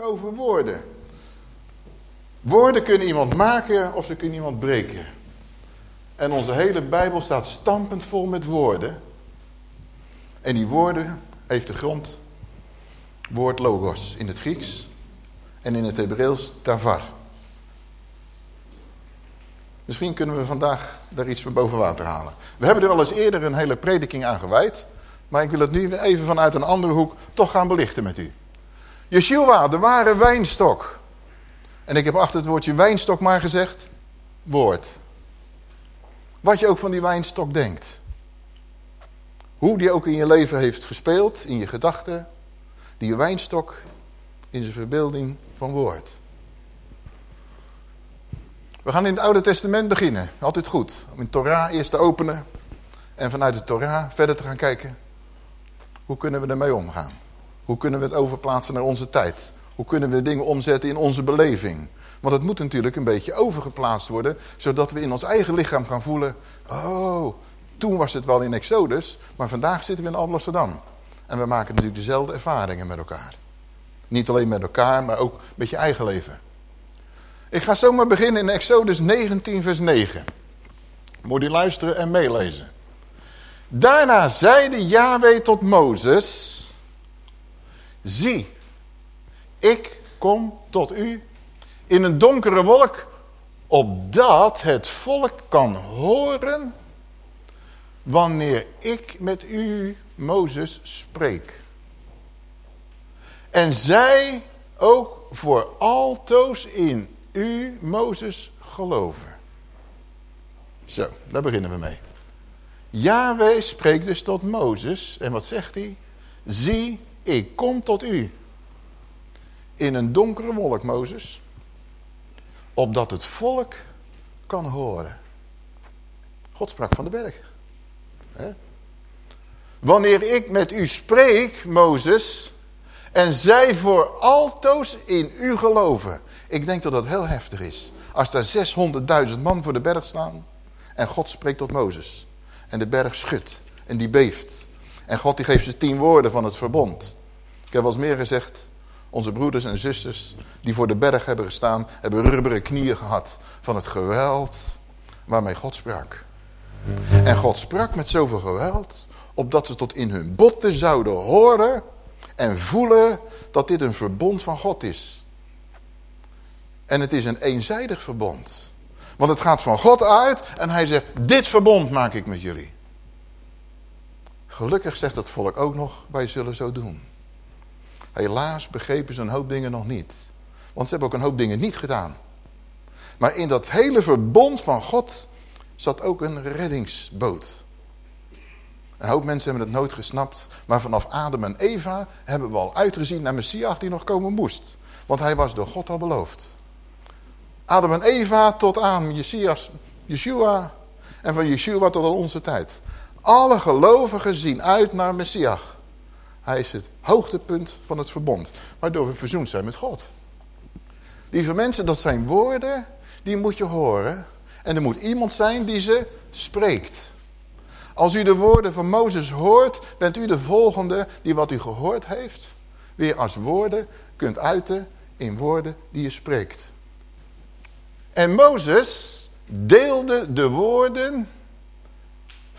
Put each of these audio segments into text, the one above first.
over woorden. Woorden kunnen iemand maken of ze kunnen iemand breken. En onze hele Bijbel staat stampend vol met woorden. En die woorden heeft de grond woord logos in het Grieks en in het Hebreeuws tavar. Misschien kunnen we vandaag daar iets van boven water halen. We hebben er al eens eerder een hele prediking aan gewijd. Maar ik wil het nu even vanuit een andere hoek toch gaan belichten met u. Yeshua, de ware wijnstok. En ik heb achter het woordje wijnstok maar gezegd, woord. Wat je ook van die wijnstok denkt. Hoe die ook in je leven heeft gespeeld, in je gedachten. Die wijnstok in zijn verbeelding van woord. We gaan in het Oude Testament beginnen. Altijd goed. Om in Torah eerst te openen. En vanuit de Torah verder te gaan kijken. Hoe kunnen we ermee omgaan? Hoe kunnen we het overplaatsen naar onze tijd? Hoe kunnen we dingen omzetten in onze beleving? Want het moet natuurlijk een beetje overgeplaatst worden. Zodat we in ons eigen lichaam gaan voelen. Oh, toen was het wel in Exodus. Maar vandaag zitten we in Amsterdam. En we maken natuurlijk dezelfde ervaringen met elkaar. Niet alleen met elkaar, maar ook met je eigen leven. Ik ga zomaar beginnen in Exodus 19 vers 9. Moet u luisteren en meelezen. Daarna zeide Yahweh tot Mozes... Zie, ik kom tot u in een donkere wolk... opdat het volk kan horen... wanneer ik met u, Mozes, spreek. En zij ook voor altoos in u, Mozes, geloven. Zo, daar beginnen we mee. Yahweh spreekt dus tot Mozes. En wat zegt hij? Zie, ik kom tot u. In een donkere wolk, Mozes. Opdat het volk kan horen. God sprak van de berg. Wanneer ik met u spreek, Mozes, en zij voor altoos in u geloven. Ik denk dat dat heel heftig is. Als daar 600.000 man voor de berg staan en God spreekt tot Mozes. En de berg schudt en die beeft. En God die geeft ze tien woorden van het verbond. Ik heb wel eens meer gezegd. Onze broeders en zusters die voor de berg hebben gestaan... hebben rubberen knieën gehad van het geweld waarmee God sprak. En God sprak met zoveel geweld... opdat ze tot in hun botten zouden horen... en voelen dat dit een verbond van God is. En het is een eenzijdig verbond. Want het gaat van God uit en hij zegt, dit verbond maak ik met jullie. Gelukkig zegt het volk ook nog, wij zullen zo doen. Helaas begrepen ze een hoop dingen nog niet. Want ze hebben ook een hoop dingen niet gedaan. Maar in dat hele verbond van God zat ook een reddingsboot. Een hoop mensen hebben het nooit gesnapt. Maar vanaf Adam en Eva hebben we al uitgezien naar Messias die nog komen moest. Want hij was door God al beloofd. Adam en Eva tot aan Messias, Yeshua. En van Yeshua tot aan onze tijd. Alle gelovigen zien uit naar Messias. Hij is het hoogtepunt van het verbond. Waardoor we verzoend zijn met God. Lieve mensen, dat zijn woorden die moet je horen. En er moet iemand zijn die ze spreekt. Als u de woorden van Mozes hoort, bent u de volgende die wat u gehoord heeft... weer als woorden kunt uiten in woorden die je spreekt. En Mozes deelde de woorden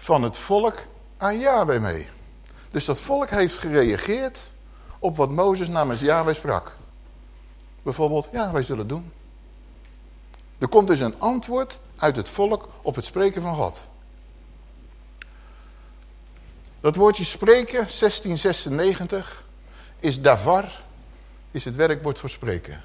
van het volk aan Yahweh mee. Dus dat volk heeft gereageerd op wat Mozes namens Yahweh sprak. Bijvoorbeeld, ja, wij zullen doen. Er komt dus een antwoord uit het volk op het spreken van God. Dat woordje spreken, 1696, is davar, is het werkwoord voor spreken.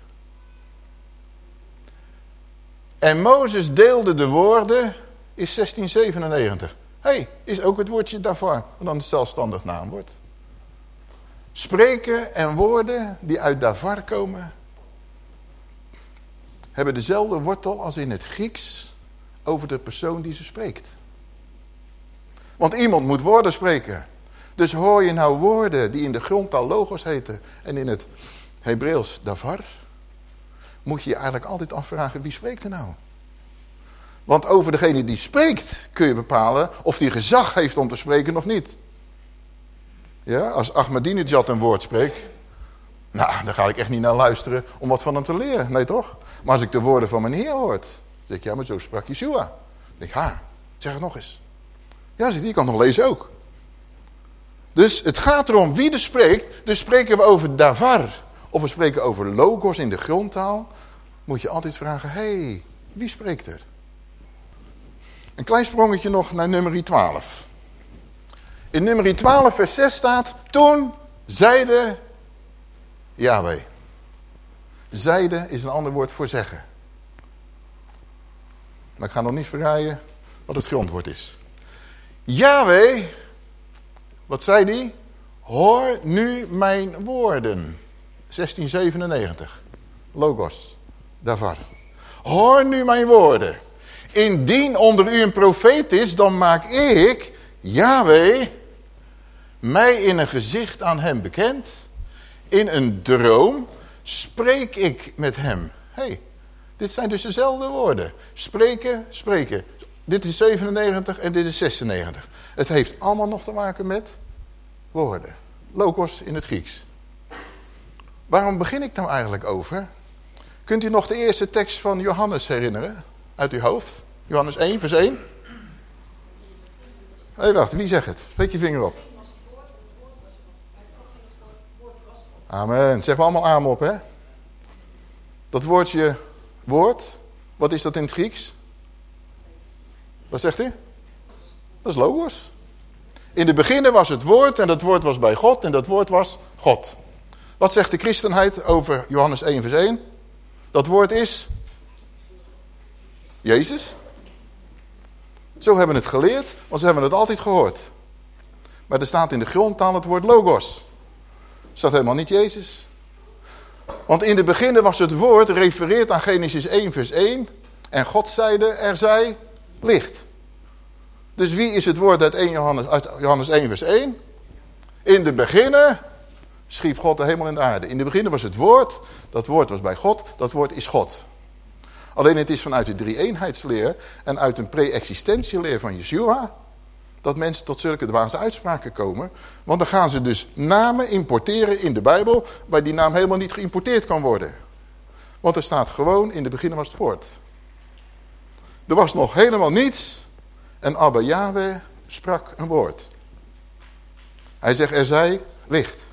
En Mozes deelde de woorden, is 1697. Hey, is ook het woordje daarvoor, dan het zelfstandig naamwoord. Spreken en woorden die uit davar komen, hebben dezelfde wortel als in het Grieks over de persoon die ze spreekt. Want iemand moet woorden spreken. Dus hoor je nou woorden die in de grond al logos heten en in het Hebreeuws davar, moet je je eigenlijk altijd afvragen, wie spreekt er nou? Want over degene die spreekt kun je bepalen of die gezag heeft om te spreken of niet. Ja, als Ahmadinejad een woord spreekt, Nou, daar ga ik echt niet naar luisteren om wat van hem te leren. Nee toch? Maar als ik de woorden van mijn Heer hoort, denk ik, ja, maar zo sprak Yeshua. Dan denk ha, zeg het nog eens. Ja, je kan nog lezen ook. Dus het gaat erom wie er spreekt. Dus spreken we over davar. Of we spreken over logos in de grondtaal. Moet je altijd vragen, hé, hey, wie spreekt er? Een klein sprongetje nog naar nummer 12. In nummer 12 vers 6 staat, toen zeide Yahweh. Zeide is een ander woord voor zeggen. Maar ik ga nog niet verraaien wat het grondwoord is. Yahweh, wat zei die? Hoor nu mijn woorden. 1697. Logos. Davar. Hoor nu mijn woorden. Indien onder u een profeet is, dan maak ik, Yahweh, mij in een gezicht aan hem bekend. In een droom spreek ik met hem. hey, dit zijn dus dezelfde woorden. Spreken, spreken. Dit is 97 en dit is 96. Het heeft allemaal nog te maken met woorden. Logos in het Grieks. Waarom begin ik nou eigenlijk over? Kunt u nog de eerste tekst van Johannes herinneren? Uit uw hoofd? Johannes 1, vers 1. Hé, hey, wacht, wie zegt het? Steek je vinger op. Amen. Zeg we allemaal amen op, hè? Dat woordje woord, wat is dat in het Grieks? Wat zegt u? Dat is logos. In de beginnen was het woord en dat woord was bij God en dat woord was God. Wat zegt de christenheid over Johannes 1 vers 1? Dat woord is Jezus. Zo hebben we het geleerd, want ze hebben het altijd gehoord. Maar er staat in de grondtaal het woord logos. Staat helemaal niet Jezus. Want in de beginnen was het woord, refereert aan Genesis 1 vers 1. En God zeide, er zij licht. Dus wie is het woord uit, 1 Johannes, uit Johannes 1 vers 1? In de beginnen schiep God de hemel en de aarde. In de beginnen was het woord, dat woord was bij God, dat woord is God. Alleen het is vanuit de drie-eenheidsleer en uit een pre-existentieleer van Yeshua... dat mensen tot zulke dwaze uitspraken komen. Want dan gaan ze dus namen importeren in de Bijbel... waar die naam helemaal niet geïmporteerd kan worden. Want er staat gewoon, in de beginnen was het woord. Er was nog helemaal niets en Abba Yahweh sprak een woord. Hij zegt, er zij licht.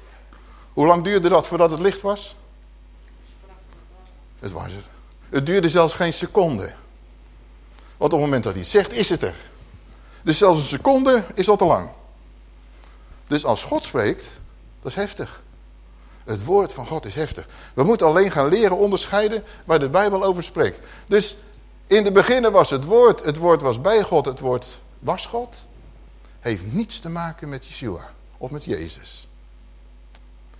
Hoe lang duurde dat voordat het licht was? Het was er. Het duurde zelfs geen seconde. Want op het moment dat hij zegt, is het er. Dus zelfs een seconde is al te lang. Dus als God spreekt, dat is heftig. Het woord van God is heftig. We moeten alleen gaan leren onderscheiden waar de Bijbel over spreekt. Dus in de beginnen was het woord, het woord was bij God, het woord was God. Heeft niets te maken met Yeshua of met Jezus.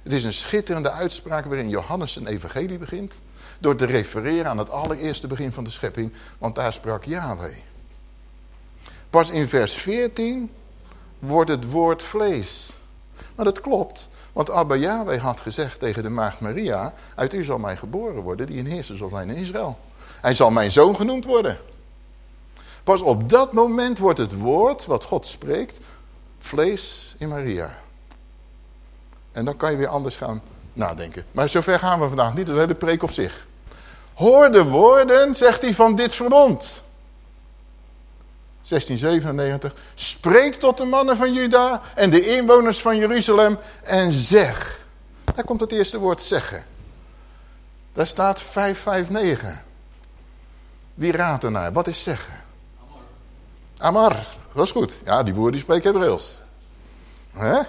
Het is een schitterende uitspraak waarin Johannes een evangelie begint. Door te refereren aan het allereerste begin van de schepping. Want daar sprak Yahweh. Pas in vers 14 wordt het woord vlees. Maar dat klopt. Want Abba Yahweh had gezegd tegen de maagd Maria. Uit u zal mij geboren worden die een heerser zal zijn in Israël. Hij zal mijn zoon genoemd worden. Pas op dat moment wordt het woord wat God spreekt vlees in Maria. En dan kan je weer anders gaan nadenken. Maar zover gaan we vandaag niet, dat hele preek op zich. Hoor de woorden, zegt hij, van dit verbond. 1697. Spreek tot de mannen van Juda en de inwoners van Jeruzalem en zeg. Daar komt het eerste woord zeggen. Daar staat 559. Wie raadt ernaar? Wat is zeggen? Amar. Amar, dat is goed. Ja, die boer die spreekt Hebreeuws. Hè?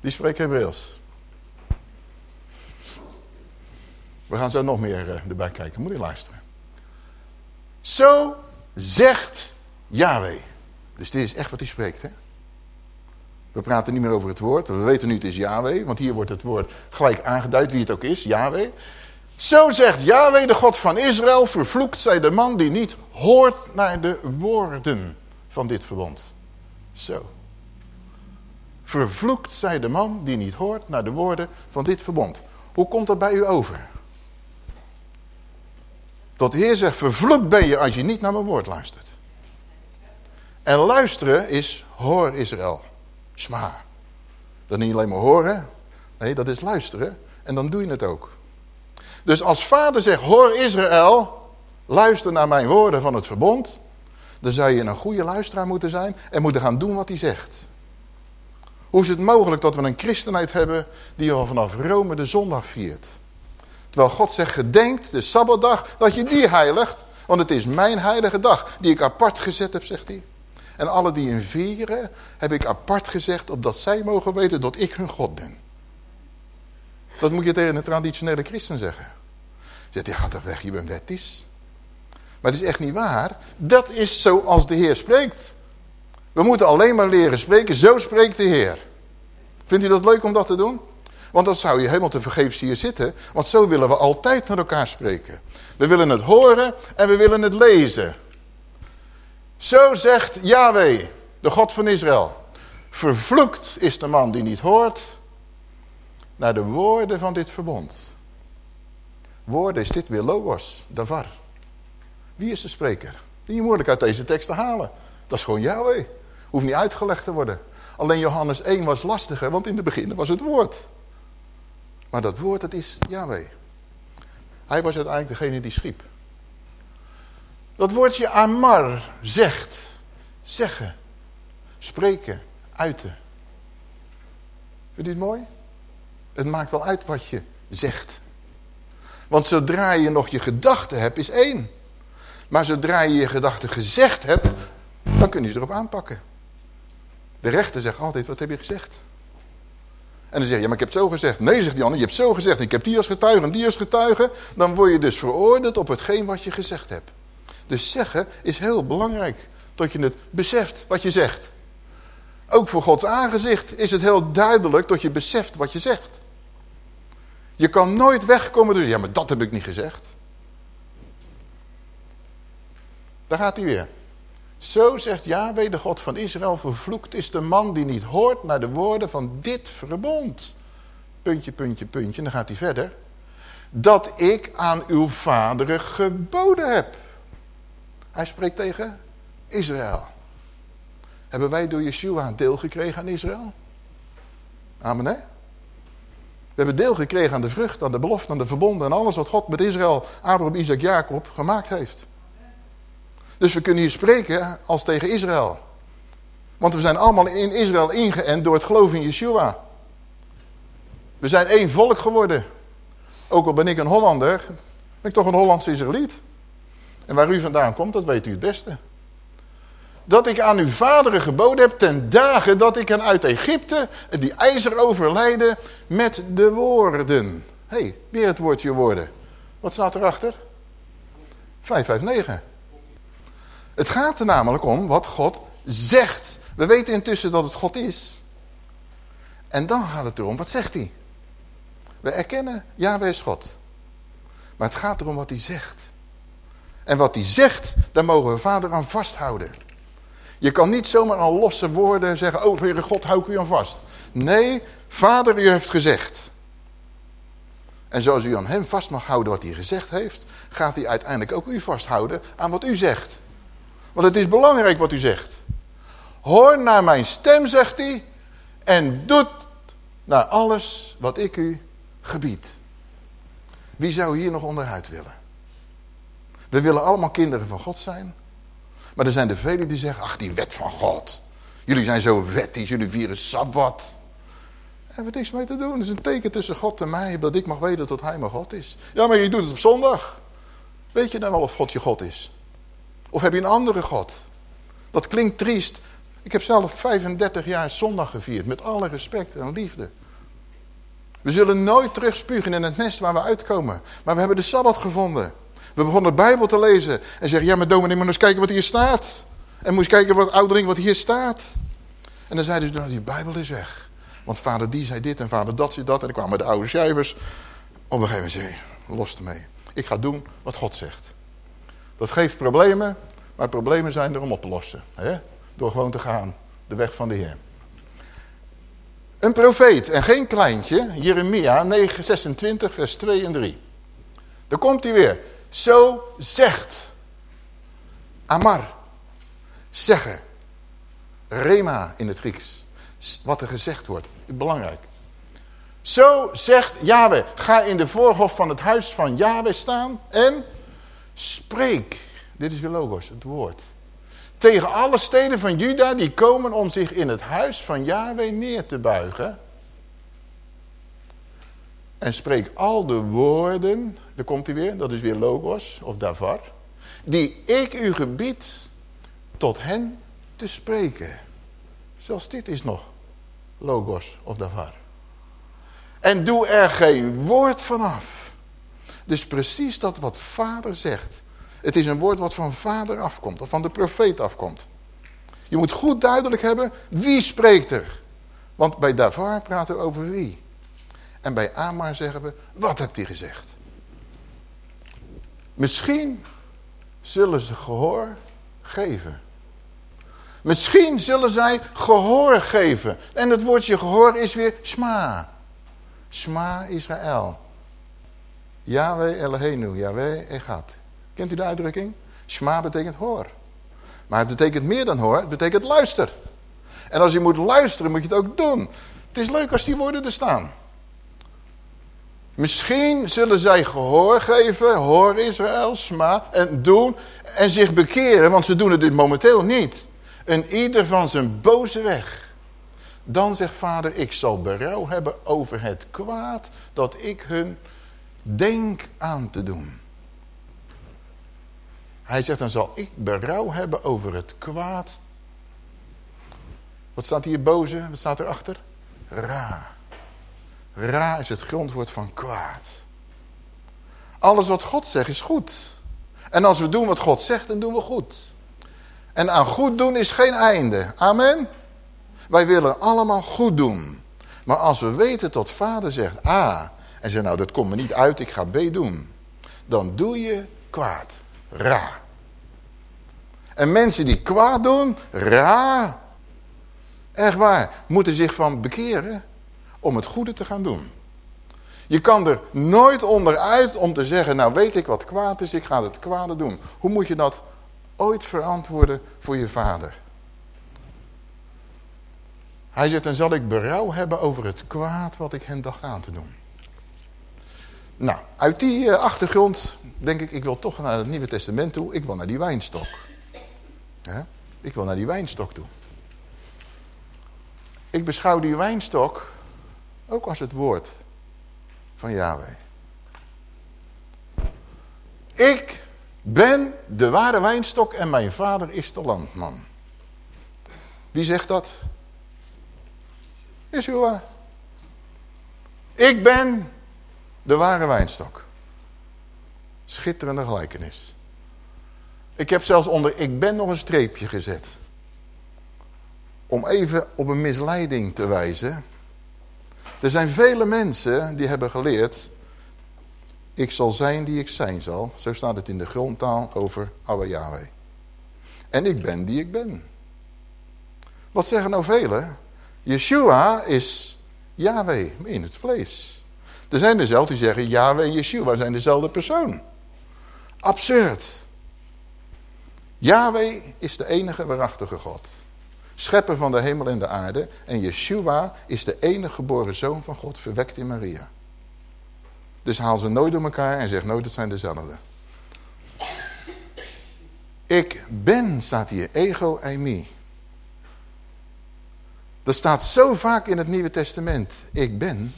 Die spreekt Hebreeuws. We gaan zo nog meer uh, erbij kijken. Moet je luisteren. Zo zegt Yahweh. Dus dit is echt wat hij spreekt. Hè? We praten niet meer over het woord. We weten nu het is Yahweh. Want hier wordt het woord gelijk aangeduid wie het ook is. Yahweh. Zo zegt Yahweh, de God van Israël, vervloekt zij de man die niet hoort naar de woorden van dit verbond. Zo. Vervloekt zij de man die niet hoort naar de woorden van dit verbond. Hoe komt dat bij u over? Dat de Heer zegt, vervloekt ben je als je niet naar mijn woord luistert. En luisteren is, hoor Israël, sma. Dat niet alleen maar horen, nee, dat is luisteren. En dan doe je het ook. Dus als vader zegt, hoor Israël, luister naar mijn woorden van het verbond. Dan zou je een goede luisteraar moeten zijn en moeten gaan doen wat hij zegt. Hoe is het mogelijk dat we een christenheid hebben die al vanaf Rome de zondag viert? Terwijl God zegt, gedenkt de Sabbatdag dat je die heiligt. Want het is mijn heilige dag die ik apart gezet heb, zegt hij. En alle die in vieren heb ik apart gezegd, opdat zij mogen weten dat ik hun God ben. Dat moet je tegen een traditionele christen zeggen. Zegt hij, gaat toch weg, je bent wettisch. Maar het is echt niet waar. Dat is zoals de Heer spreekt. We moeten alleen maar leren spreken. Zo spreekt de Heer. Vindt u dat leuk om dat te doen? Want dan zou je helemaal te vergeefs hier zitten. Want zo willen we altijd met elkaar spreken. We willen het horen en we willen het lezen. Zo zegt Yahweh, de God van Israël. Vervloekt is de man die niet hoort naar de woorden van dit verbond. Woorden is dit weer logos, davar. Wie is de spreker? Die je moeilijk uit deze tekst te halen. Dat is gewoon Yahweh. Hoeft niet uitgelegd te worden. Alleen Johannes 1 was lastiger, want in het begin was het woord. Maar dat woord, dat is Yahweh. Hij was uiteindelijk degene die schiep. Dat woordje amar zegt, zeggen, spreken, uiten. Vind je het mooi? Het maakt wel uit wat je zegt. Want zodra je nog je gedachten hebt, is één. Maar zodra je je gedachten gezegd hebt, dan kun je ze erop aanpakken. De rechter zegt altijd, wat heb je gezegd? En dan zeg je, ja, maar ik heb zo gezegd. Nee, zegt die ander, je hebt zo gezegd. Ik heb die als getuige en die als getuige. Dan word je dus veroordeeld op hetgeen wat je gezegd hebt. Dus zeggen is heel belangrijk. Dat je het beseft wat je zegt. Ook voor Gods aangezicht is het heel duidelijk dat je beseft wat je zegt. Je kan nooit wegkomen dus, ja, maar dat heb ik niet gezegd. Daar gaat hij weer. Zo zegt Yahweh, de God van Israël, vervloekt is de man die niet hoort naar de woorden van dit verbond. Puntje, puntje, puntje, en dan gaat hij verder. Dat ik aan uw vaderen geboden heb. Hij spreekt tegen Israël. Hebben wij door Yeshua deel gekregen aan Israël? Amen, hè? We hebben deel gekregen aan de vrucht, aan de belofte, aan de verbonden... en alles wat God met Israël, Abraham, Isaac, Jacob gemaakt heeft. Dus we kunnen hier spreken als tegen Israël. Want we zijn allemaal in Israël ingeënt door het geloof in Yeshua. We zijn één volk geworden. Ook al ben ik een Hollander, ben ik toch een Hollandse Israëliet. En waar u vandaan komt, dat weet u het beste. Dat ik aan uw vaderen geboden heb ten dagen dat ik hen uit Egypte, die ijzer overlijden, met de woorden. Hé, hey, weer het woordje woorden. Wat staat erachter? 559. Het gaat er namelijk om wat God zegt. We weten intussen dat het God is. En dan gaat het erom, wat zegt hij? We erkennen, ja, wij is God. Maar het gaat erom wat hij zegt. En wat hij zegt, daar mogen we vader aan vasthouden. Je kan niet zomaar aan losse woorden zeggen, oh Heere God, hou ik u aan vast. Nee, vader, u heeft gezegd. En zoals u aan hem vast mag houden wat hij gezegd heeft, gaat hij uiteindelijk ook u vasthouden aan wat u zegt. Want het is belangrijk wat u zegt. Hoor naar mijn stem, zegt hij, en doet naar alles wat ik u gebied. Wie zou hier nog onderuit willen? We willen allemaal kinderen van God zijn. Maar er zijn er velen die zeggen, ach die wet van God. Jullie zijn zo wettig, jullie vieren Sabbat. Er heeft niks mee te doen. Het is een teken tussen God en mij, dat ik mag weten dat hij mijn God is. Ja, maar je doet het op zondag. Weet je dan wel of God je God is? Of heb je een andere God? Dat klinkt triest. Ik heb zelf 35 jaar zondag gevierd. Met alle respect en liefde. We zullen nooit terugspugen in het nest waar we uitkomen. Maar we hebben de Sabbat gevonden. We begonnen de Bijbel te lezen. En zeggen, ja maar dominee, moet eens kijken wat hier staat. En eens kijken wat ouderling wat hier staat. En dan zeiden ze, nou die Bijbel is weg. Want vader die zei dit en vader dat zei dat. En dan kwamen de oude schrijvers. Op een gegeven moment zei los ermee. Ik ga doen wat God zegt. Dat geeft problemen, maar problemen zijn er om op te lossen. Hè? Door gewoon te gaan, de weg van de Heer. Een profeet en geen kleintje, Jeremia 9, 26, vers 2 en 3. Daar komt hij weer. Zo zegt. Amar. Zeggen. Rema in het Grieks. Wat er gezegd wordt. Belangrijk. Zo zegt Yahweh, ga in de voorhof van het huis van Yahweh staan en spreek. Dit is weer logos, het woord. Tegen alle steden van Juda die komen om zich in het huis van Yahweh neer te buigen. En spreek al de woorden, daar komt hij weer, dat is weer logos of davar. Die ik u gebied tot hen te spreken. Zelfs dit is nog logos of davar. En doe er geen woord vanaf. Dus precies dat wat vader zegt. Het is een woord wat van vader afkomt. Of van de profeet afkomt. Je moet goed duidelijk hebben wie spreekt er. Want bij Davar praten we over wie. En bij Amar zeggen we, wat hebt hij gezegd? Misschien zullen ze gehoor geven. Misschien zullen zij gehoor geven. En het woordje gehoor is weer sma. Sma Israël. Yahweh Eloheinu, Yahweh Echad. Kent u de uitdrukking? Sma betekent hoor. Maar het betekent meer dan hoor, het betekent luister. En als je moet luisteren, moet je het ook doen. Het is leuk als die woorden er staan. Misschien zullen zij gehoor geven, hoor Israël, sma, en doen, en zich bekeren, want ze doen het dit momenteel niet. En ieder van zijn boze weg. Dan zegt vader, ik zal berouw hebben over het kwaad dat ik hun denk aan te doen. Hij zegt, dan zal ik berouw hebben over het kwaad. Wat staat hier boze? Wat staat erachter? Ra. Ra is het grondwoord van kwaad. Alles wat God zegt is goed. En als we doen wat God zegt, dan doen we goed. En aan goed doen is geen einde. Amen. Wij willen allemaal goed doen. Maar als we weten dat vader zegt A. En zegt nou dat komt me niet uit, ik ga B doen. Dan doe je kwaad. Ra. En mensen die kwaad doen, ra. Echt waar, moeten zich van bekeren om het goede te gaan doen. Je kan er nooit onderuit om te zeggen, nou weet ik wat kwaad is, ik ga het kwade doen. Hoe moet je dat ooit verantwoorden voor je vader? Hij zegt, dan zal ik berouw hebben over het kwaad wat ik hen dacht aan te doen. Nou, uit die uh, achtergrond denk ik, ik wil toch naar het Nieuwe Testament toe. Ik wil naar die wijnstok. Ik wil naar die wijnstok toe. Ik beschouw die wijnstok ook als het woord van Yahweh. Ik ben de ware wijnstok en mijn vader is de landman. Wie zegt dat? Yeshua. Ik ben de ware wijnstok. Schitterende gelijkenis. Ik heb zelfs onder ik ben nog een streepje gezet. Om even op een misleiding te wijzen. Er zijn vele mensen die hebben geleerd... ik zal zijn die ik zijn zal. Zo staat het in de grondtaal over Abba Yahweh. En ik ben die ik ben. Wat zeggen nou velen? Yeshua is Yahweh in het vlees. Er zijn er die zeggen Yahweh en Yeshua zijn dezelfde persoon. Absurd. Yahweh is de enige waarachtige God. Schepper van de hemel en de aarde. En Yeshua is de enige geboren zoon van God, verwekt in Maria. Dus haal ze nooit door elkaar en zeg nooit het zijn dezelfde. Ik ben, staat hier, ego eimi. Dat staat zo vaak in het Nieuwe Testament. Ik ben.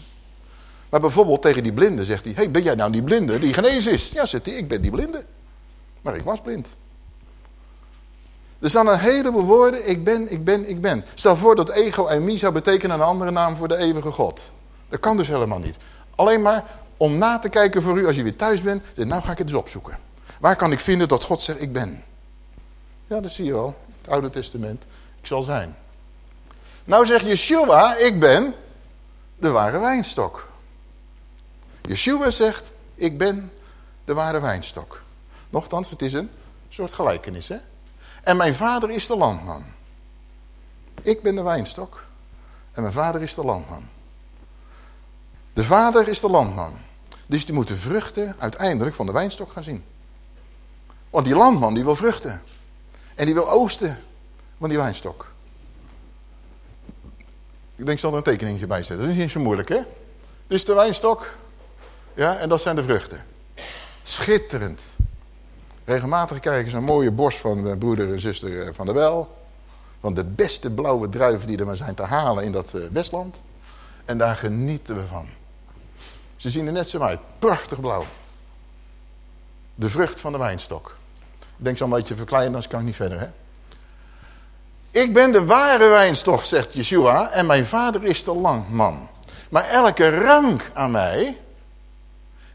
Maar bijvoorbeeld tegen die blinde zegt hij... hey, ben jij nou die blinde die genezen is? Ja, zegt hij, ik ben die blinde. Maar ik was blind. Er staan een heleboel woorden, ik ben, ik ben, ik ben. Stel voor dat ego en mi zou betekenen een andere naam voor de eeuwige God. Dat kan dus helemaal niet. Alleen maar om na te kijken voor u als je weer thuis bent. Nou ga ik het eens opzoeken. Waar kan ik vinden dat God zegt ik ben? Ja, dat zie je wel. Het Oude Testament. Ik zal zijn. Nou zegt Yeshua, ik ben de ware wijnstok. Yeshua zegt, ik ben de ware wijnstok. Nochtans, het is een soort gelijkenis, hè? En mijn vader is de landman. Ik ben de wijnstok. En mijn vader is de landman. De vader is de landman. Dus die moet de vruchten uiteindelijk van de wijnstok gaan zien. Want die landman die wil vruchten. En die wil oosten van die wijnstok. Ik denk, ik zal er een tekeningetje bij zetten. Dat is niet zo moeilijk, hè? Is de wijnstok. Ja, en dat zijn de vruchten. Schitterend. Regelmatig krijgen ze een mooie borst van broeder en zuster eh, van der Wel. Van de beste blauwe druiven die er maar zijn te halen in dat eh, Westland. En daar genieten we van. Ze zien er net zo uit. Prachtig blauw. De vrucht van de wijnstok. Ik denk zo'n beetje verkleinen, anders kan ik niet verder. Hè? Ik ben de ware wijnstok, zegt Yeshua, en mijn vader is de langman. Maar elke rank aan mij,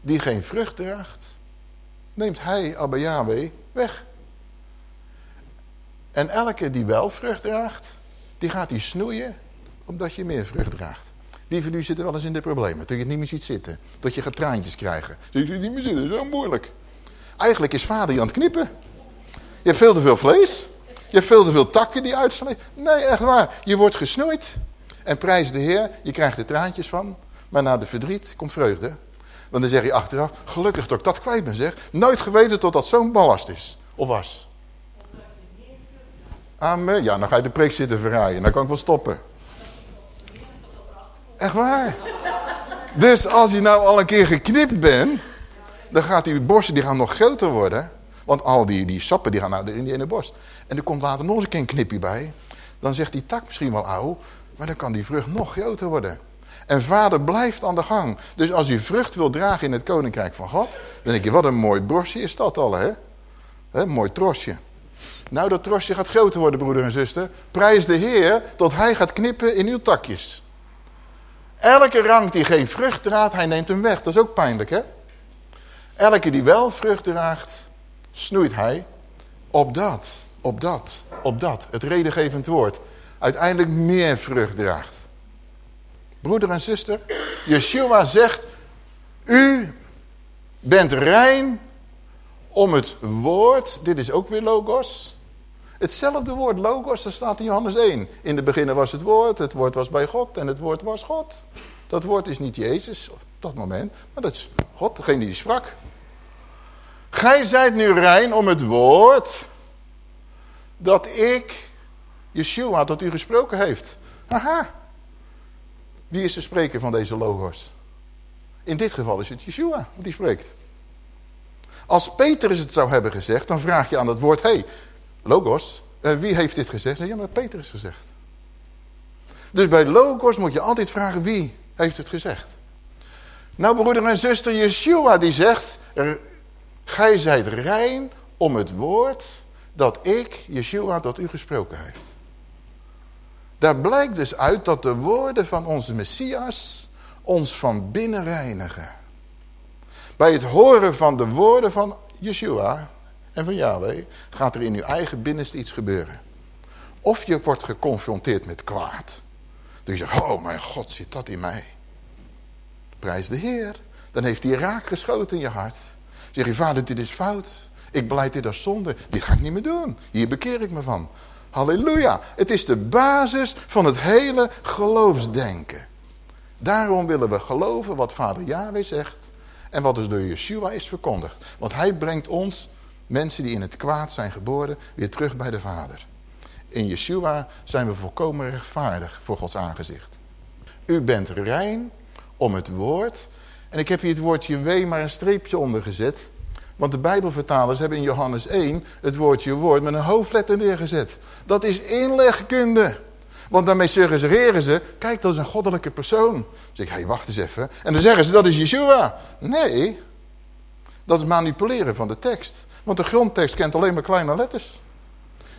die geen vrucht draagt, neemt hij, Abba Yahweh, weg. En elke die wel vrucht draagt, die gaat hij snoeien, omdat je meer vrucht draagt. Wie van u zit er wel eens in de problemen, dat je het niet meer ziet zitten. Dat je gaat traantjes krijgen. Dat niet meer zitten, is zo moeilijk. Eigenlijk is vader je aan het knippen. Je hebt veel te veel vlees. Je hebt veel te veel takken die uitslaan. Nee, echt waar. Je wordt gesnoeid. En prijs de Heer, je krijgt er traantjes van. Maar na de verdriet komt vreugde. Want dan zeg je achteraf, gelukkig dat ik dat kwijt ben zeg. Nooit geweten tot dat zo'n ballast is. Of was. Amen. Ja, dan ga je de preek zitten verraaien. Dan kan ik wel stoppen. Echt waar. Dus als je nou al een keer geknipt bent, dan gaat die borsten die gaan nog groter worden. Want al die, die sappen die gaan naar in die ene borst. En er komt later nog eens een keer een knipje bij. Dan zegt die tak misschien wel ouw, maar dan kan die vrucht nog groter worden. En vader blijft aan de gang. Dus als u vrucht wil dragen in het koninkrijk van God, dan denk je, wat een mooi borstje is dat al, hè? Hè, mooi trosje. Nou, dat trosje gaat groter worden, broeder en zuster. Prijs de Heer tot hij gaat knippen in uw takjes. Elke rank die geen vrucht draagt, hij neemt hem weg. Dat is ook pijnlijk, hè? Elke die wel vrucht draagt, snoeit hij op dat, op dat, op dat. Het redengevend woord. Uiteindelijk meer vrucht draagt. Broeder en zuster, Yeshua zegt, u bent rein om het woord, dit is ook weer logos. Hetzelfde woord logos, dat staat in Johannes 1. In de beginnen was het woord, het woord was bij God en het woord was God. Dat woord is niet Jezus op dat moment, maar dat is God, degene die sprak. Gij zijt nu rein om het woord dat ik, Yeshua, tot u gesproken heeft. Aha. Wie is de spreker van deze logos? In dit geval is het Yeshua die spreekt. Als Petrus het zou hebben gezegd, dan vraag je aan het woord... Hey, logos, eh, wie heeft dit gezegd? Ja, maar Petrus gezegd. Dus bij logos moet je altijd vragen wie heeft het gezegd. Nou, broeder en zuster, Yeshua die zegt... Gij zijt rein om het woord dat ik, Yeshua, tot u gesproken heeft. Daar blijkt dus uit dat de woorden van onze Messias ons van binnen reinigen. Bij het horen van de woorden van Yeshua en van Yahweh gaat er in uw eigen binnenste iets gebeuren. Of je wordt geconfronteerd met kwaad. Dus je zegt, oh mijn God, zit dat in mij? Prijs de Heer. Dan heeft hij raak geschoten in je hart. Zeg je, vader, dit is fout. Ik beleid dit als zonde. Dit ga ik niet meer doen. Hier bekeer ik me van. Halleluja. Het is de basis van het hele geloofsdenken. Daarom willen we geloven wat vader Yahweh zegt. En wat dus door Yeshua is verkondigd. Want hij brengt ons, mensen die in het kwaad zijn geboren, weer terug bij de vader. In Yeshua zijn we volkomen rechtvaardig voor Gods aangezicht. U bent rein om het woord en ik heb hier het woordje wee maar een streepje onder gezet. Want de Bijbelvertalers hebben in Johannes 1 het woordje woord met een hoofdletter neergezet. Dat is inlegkunde. Want daarmee suggereren ze, kijk dat is een goddelijke persoon. Dan zeg ik, hé hey, wacht eens even. En dan zeggen ze, dat is Yeshua. Nee, dat is manipuleren van de tekst. Want de grondtekst kent alleen maar kleine letters.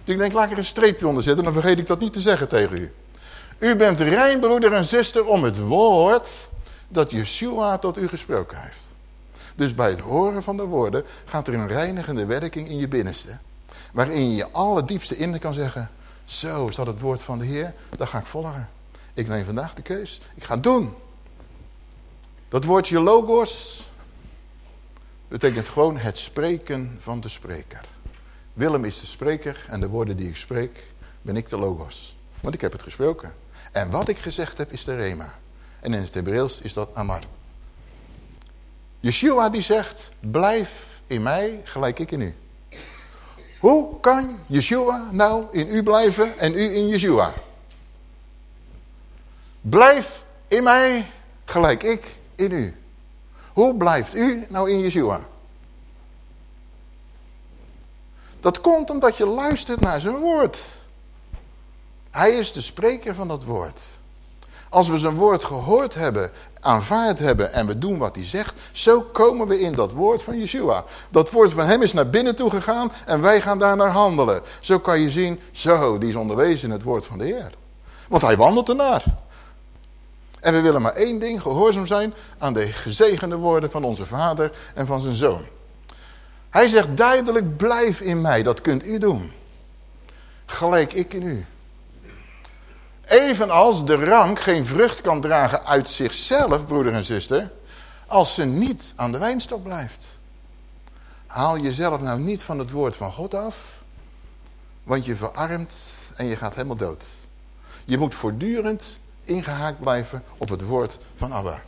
Dus ik denk, laat ik er een streepje onder zetten, dan vergeet ik dat niet te zeggen tegen u. U bent rein, broeder en zuster, om het woord dat Yeshua tot u gesproken heeft. Dus bij het horen van de woorden gaat er een reinigende werking in je binnenste. Waarin je je allerdiepste in kan zeggen, zo is dat het woord van de Heer, daar ga ik volgen. Ik neem vandaag de keus, ik ga het doen. Dat woordje logos betekent gewoon het spreken van de spreker. Willem is de spreker en de woorden die ik spreek ben ik de logos. Want ik heb het gesproken. En wat ik gezegd heb is de rema. En in het Hebreeuws is dat Amar. Yeshua die zegt, blijf in mij gelijk ik in u. Hoe kan Yeshua nou in u blijven en u in Yeshua? Blijf in mij gelijk ik in u. Hoe blijft u nou in Yeshua? Dat komt omdat je luistert naar zijn woord. Hij is de spreker van dat woord. Als we zijn woord gehoord hebben, aanvaard hebben en we doen wat hij zegt, zo komen we in dat woord van Yeshua. Dat woord van hem is naar binnen toe gegaan en wij gaan daar naar handelen. Zo kan je zien, zo, die is onderwezen in het woord van de Heer. Want hij wandelt ernaar. En we willen maar één ding, gehoorzaam zijn aan de gezegende woorden van onze vader en van zijn zoon. Hij zegt duidelijk, blijf in mij, dat kunt u doen. Gelijk ik in u. Evenals de rank geen vrucht kan dragen uit zichzelf, broeder en zuster, als ze niet aan de wijnstok blijft. Haal jezelf nou niet van het woord van God af, want je verarmt en je gaat helemaal dood. Je moet voortdurend ingehaakt blijven op het woord van Abba.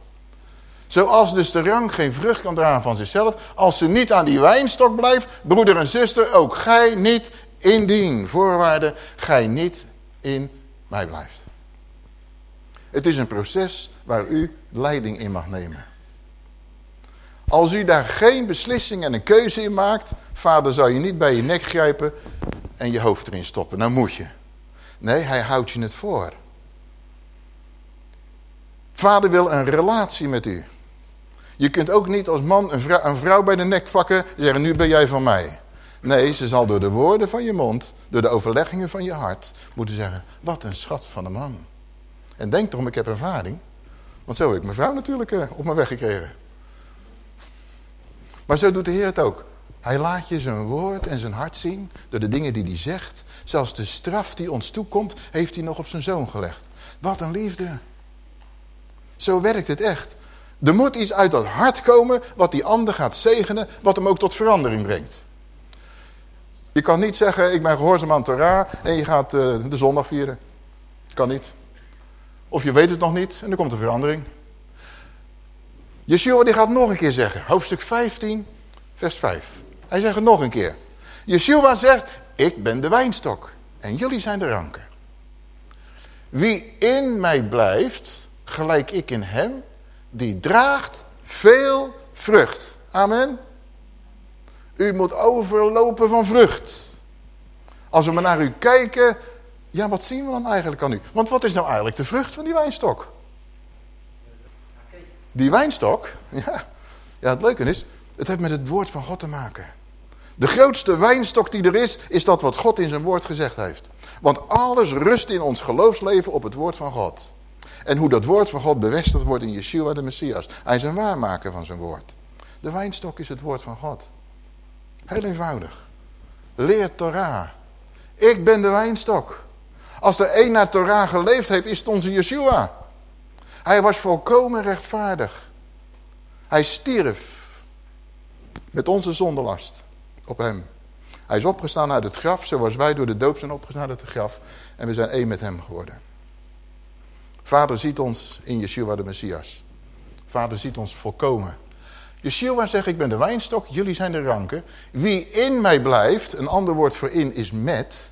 Zoals dus de rank geen vrucht kan dragen van zichzelf, als ze niet aan die wijnstok blijft, broeder en zuster, ook gij niet indien. Voorwaarde, gij niet in mij blijft. Het is een proces waar u leiding in mag nemen. Als u daar geen beslissing en een keuze in maakt, vader zal je niet bij je nek grijpen en je hoofd erin stoppen. Nou moet je. Nee, hij houdt je het voor. Vader wil een relatie met u. Je kunt ook niet als man een vrouw, een vrouw bij de nek vakken en zeggen, nu ben jij van mij. Nee, ze zal door de woorden van je mond, door de overleggingen van je hart, moeten zeggen, wat een schat van een man. En denk erom, ik heb ervaring. Want zo heb ik mijn vrouw natuurlijk eh, op mijn weg gekregen. Maar zo doet de Heer het ook. Hij laat je zijn woord en zijn hart zien door de dingen die hij zegt. Zelfs de straf die ons toekomt, heeft hij nog op zijn zoon gelegd. Wat een liefde. Zo werkt het echt. Er moet iets uit dat hart komen wat die ander gaat zegenen, wat hem ook tot verandering brengt. Je kan niet zeggen, ik ben gehoorzaam aan Torah en je gaat uh, de zondag vieren. Kan niet. Of je weet het nog niet en dan komt er verandering. Yeshua die gaat nog een keer zeggen, hoofdstuk 15, vers 5. Hij zegt het nog een keer. Yeshua zegt, ik ben de wijnstok en jullie zijn de ranken. Wie in mij blijft, gelijk ik in hem, die draagt veel vrucht. Amen. U moet overlopen van vrucht. Als we maar naar u kijken, ja, wat zien we dan eigenlijk aan u? Want wat is nou eigenlijk de vrucht van die wijnstok? Die wijnstok, ja, ja het leuke is, het heeft met het woord van God te maken. De grootste wijnstok die er is, is dat wat God in zijn woord gezegd heeft. Want alles rust in ons geloofsleven op het woord van God. En hoe dat woord van God bevestigd wordt in Yeshua de Messias. Hij is een waarmaker van zijn woord. De wijnstok is het woord van God. Heel eenvoudig. Leer Torah. Ik ben de wijnstok. Als er één naar Torah geleefd heeft, is het onze Yeshua. Hij was volkomen rechtvaardig. Hij stierf met onze zondelast op hem. Hij is opgestaan uit het graf, zoals wij door de doop zijn opgestaan uit het graf. En we zijn één met hem geworden. Vader ziet ons in Yeshua de Messias. Vader ziet ons volkomen. Yeshua zegt, ik ben de wijnstok, jullie zijn de ranken. Wie in mij blijft, een ander woord voor in is met.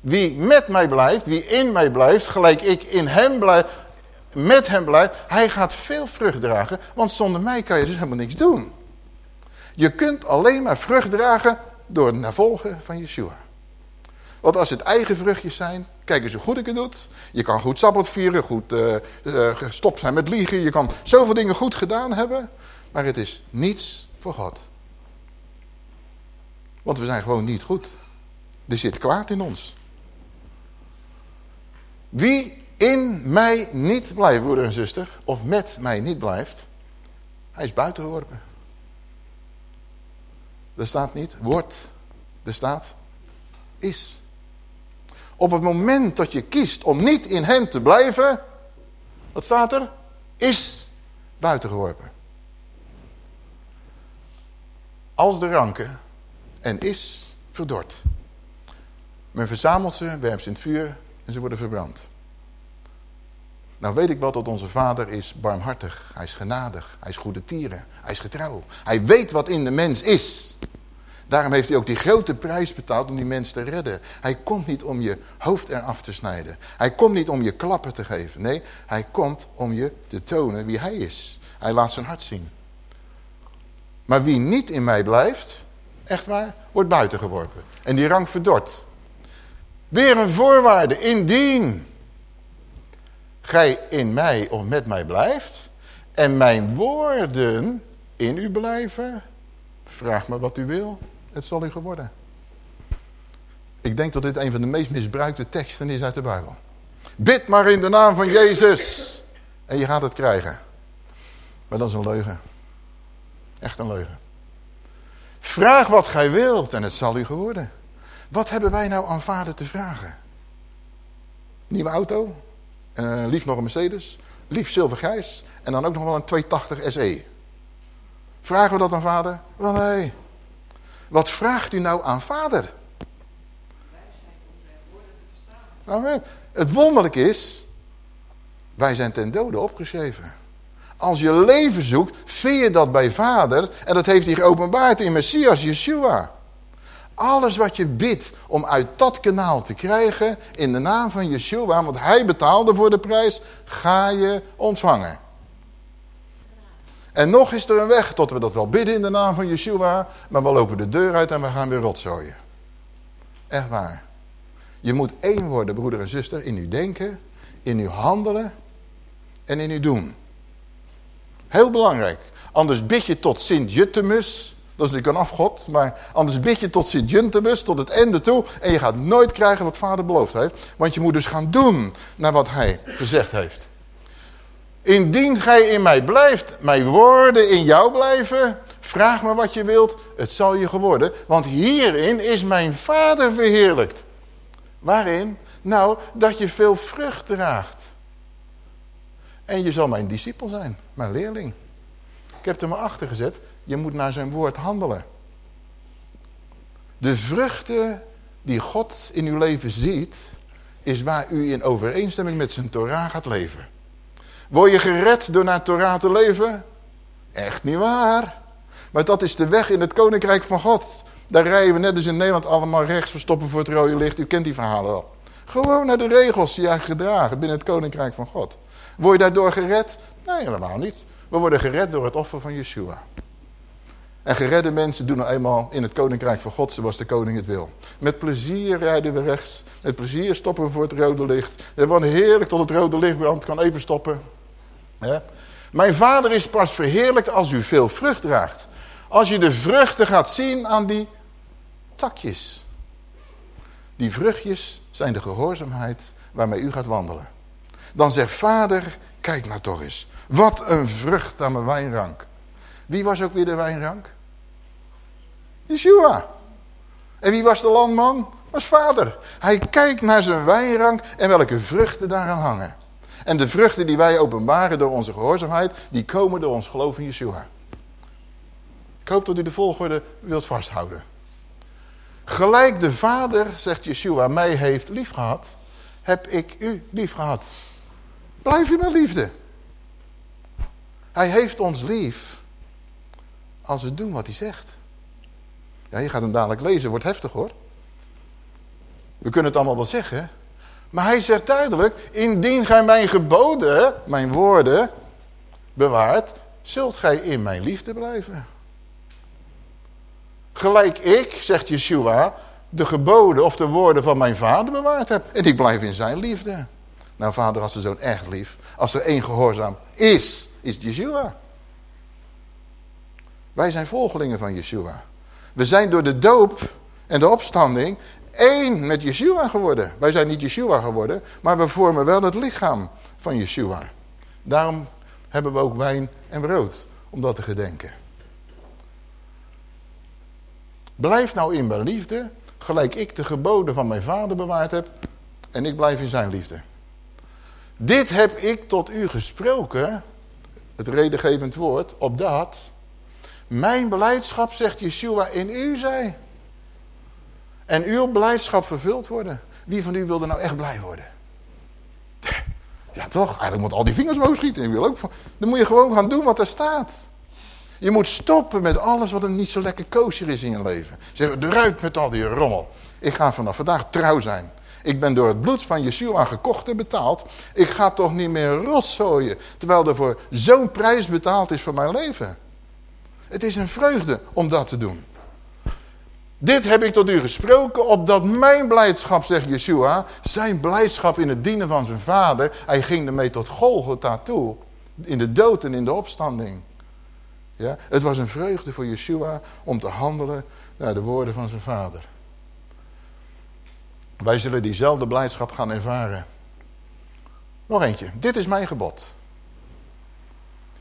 Wie met mij blijft, wie in mij blijft, gelijk ik in hem blijf, met hem blijf. Hij gaat veel vrucht dragen, want zonder mij kan je dus helemaal niks doen. Je kunt alleen maar vrucht dragen door het navolgen van Yeshua. Want als het eigen vruchtjes zijn, kijk eens hoe goed ik het doe. Je kan goed sabbat vieren, goed uh, gestopt zijn met liegen. Je kan zoveel dingen goed gedaan hebben. Maar het is niets voor God. Want we zijn gewoon niet goed. Er zit kwaad in ons. Wie in mij niet blijft, broeder en zuster, of met mij niet blijft, hij is buiten geworpen. Er staat niet wordt, er staat is. Op het moment dat je kiest om niet in hem te blijven, wat staat er? Is buiten Als de ranken en is verdord. Men verzamelt ze, werpt ze in het vuur en ze worden verbrand. Nou weet ik wel dat onze vader is barmhartig. Hij is genadig. Hij is goede tieren. Hij is getrouw. Hij weet wat in de mens is. Daarom heeft hij ook die grote prijs betaald om die mens te redden. Hij komt niet om je hoofd eraf te snijden. Hij komt niet om je klappen te geven. Nee, hij komt om je te tonen wie hij is. Hij laat zijn hart zien. Maar wie niet in mij blijft, echt waar, wordt buiten geworpen. En die rang verdort. Weer een voorwaarde, indien gij in mij of met mij blijft en mijn woorden in u blijven, vraag me wat u wil, het zal u geworden. Ik denk dat dit een van de meest misbruikte teksten is uit de Bijbel. Bid maar in de naam van Jezus en je gaat het krijgen. Maar dat is een leugen. Echt een leugen. Vraag wat gij wilt en het zal u geworden. Wat hebben wij nou aan vader te vragen? Nieuwe auto, uh, liefst nog een Mercedes, liefst zilvergrijs en dan ook nog wel een 280 SE. Vragen we dat aan vader? Wel nee. Wat vraagt u nou aan vader? Amen. Het wonderlijk is, wij zijn ten dode opgeschreven. Als je leven zoekt, vind je dat bij vader. En dat heeft hij geopenbaard in Messias, Yeshua. Alles wat je bidt om uit dat kanaal te krijgen, in de naam van Yeshua, want hij betaalde voor de prijs, ga je ontvangen. En nog is er een weg tot we dat wel bidden in de naam van Yeshua, maar we lopen de deur uit en we gaan weer rotzooien. Echt waar. Je moet één worden, broeder en zuster, in uw denken, in uw handelen en in uw doen. Heel belangrijk. Anders bid je tot Sint-Juttemus. Dat is natuurlijk een afgod. Maar anders bid je tot Sint-Juttemus, tot het einde toe. En je gaat nooit krijgen wat vader beloofd heeft. Want je moet dus gaan doen naar wat hij gezegd heeft. Indien gij in mij blijft, mijn woorden in jou blijven, vraag me wat je wilt, het zal je geworden. Want hierin is mijn vader verheerlijkt. Waarin? Nou, dat je veel vrucht draagt. En je zal mijn discipel zijn, mijn leerling. Ik heb er maar achter gezet, je moet naar zijn woord handelen. De vruchten die God in uw leven ziet, is waar u in overeenstemming met zijn Torah gaat leven. Word je gered door naar Torah te leven? Echt niet waar. Maar dat is de weg in het koninkrijk van God. Daar rijden we net als in Nederland allemaal rechts verstoppen voor het rode licht. U kent die verhalen wel. Gewoon naar de regels die jij gedragen binnen het koninkrijk van God. Word je daardoor gered? Nee, helemaal niet. We worden gered door het offer van Yeshua. En geredde mensen doen nou eenmaal in het koninkrijk van God zoals de koning het wil. Met plezier rijden we rechts. Met plezier stoppen we voor het rode licht. We worden heerlijk tot het rode licht brandt. Kan even stoppen. Mijn vader is pas verheerlijkt als u veel vrucht draagt. Als je de vruchten gaat zien aan die takjes. Die vruchtjes zijn de gehoorzaamheid waarmee u gaat wandelen. Dan zegt vader, kijk nou toch eens. Wat een vrucht aan mijn wijnrank. Wie was ook weer de wijnrank? Yeshua. En wie was de landman? Was vader. Hij kijkt naar zijn wijnrank en welke vruchten daaraan hangen. En de vruchten die wij openbaren door onze gehoorzaamheid, die komen door ons geloof in Yeshua. Ik hoop dat u de volgorde wilt vasthouden. Gelijk de vader, zegt Yeshua, mij heeft lief gehad, heb ik u lief gehad. Blijf in mijn liefde. Hij heeft ons lief als we doen wat hij zegt. Ja, je gaat hem dadelijk lezen, wordt heftig hoor. We kunnen het allemaal wel zeggen. Maar hij zegt duidelijk, indien gij mijn geboden, mijn woorden, bewaart, zult gij in mijn liefde blijven. Gelijk ik, zegt Yeshua, de geboden of de woorden van mijn vader bewaard heb. En ik blijf in zijn liefde. Nou, vader als de zoon echt lief. Als er één gehoorzaam is, is het Yeshua. Wij zijn volgelingen van Yeshua. We zijn door de doop en de opstanding één met Yeshua geworden. Wij zijn niet Yeshua geworden, maar we vormen wel het lichaam van Yeshua. Daarom hebben we ook wijn en brood, om dat te gedenken. Blijf nou in mijn liefde, gelijk ik de geboden van mijn vader bewaard heb, en ik blijf in zijn liefde. Dit heb ik tot u gesproken, het redengevend woord, opdat mijn beleidschap, zegt Yeshua, in u zij. En uw blijdschap vervuld worden. Wie van u wil er nou echt blij worden? Ja toch, eigenlijk moet al die vingers omhoog schieten. wil ook van... Dan moet je gewoon gaan doen wat er staat. Je moet stoppen met alles wat hem niet zo lekker kosher is in je leven. Zeg, eruit met al die rommel. Ik ga vanaf vandaag trouw zijn. Ik ben door het bloed van Yeshua gekocht en betaald. Ik ga toch niet meer rotzooien. Terwijl er voor zo'n prijs betaald is voor mijn leven. Het is een vreugde om dat te doen. Dit heb ik tot u gesproken, opdat mijn blijdschap, zegt Yeshua, zijn blijdschap in het dienen van zijn vader, hij ging ermee tot Golgotha toe, in de dood en in de opstanding. Ja? Het was een vreugde voor Yeshua om te handelen naar de woorden van zijn vader. Wij zullen diezelfde blijdschap gaan ervaren. Nog eentje. Dit is mijn gebod.